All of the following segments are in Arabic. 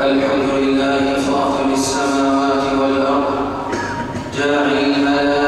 الحمد لله فاطر السماوات والأرض جاعل الملائكة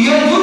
이게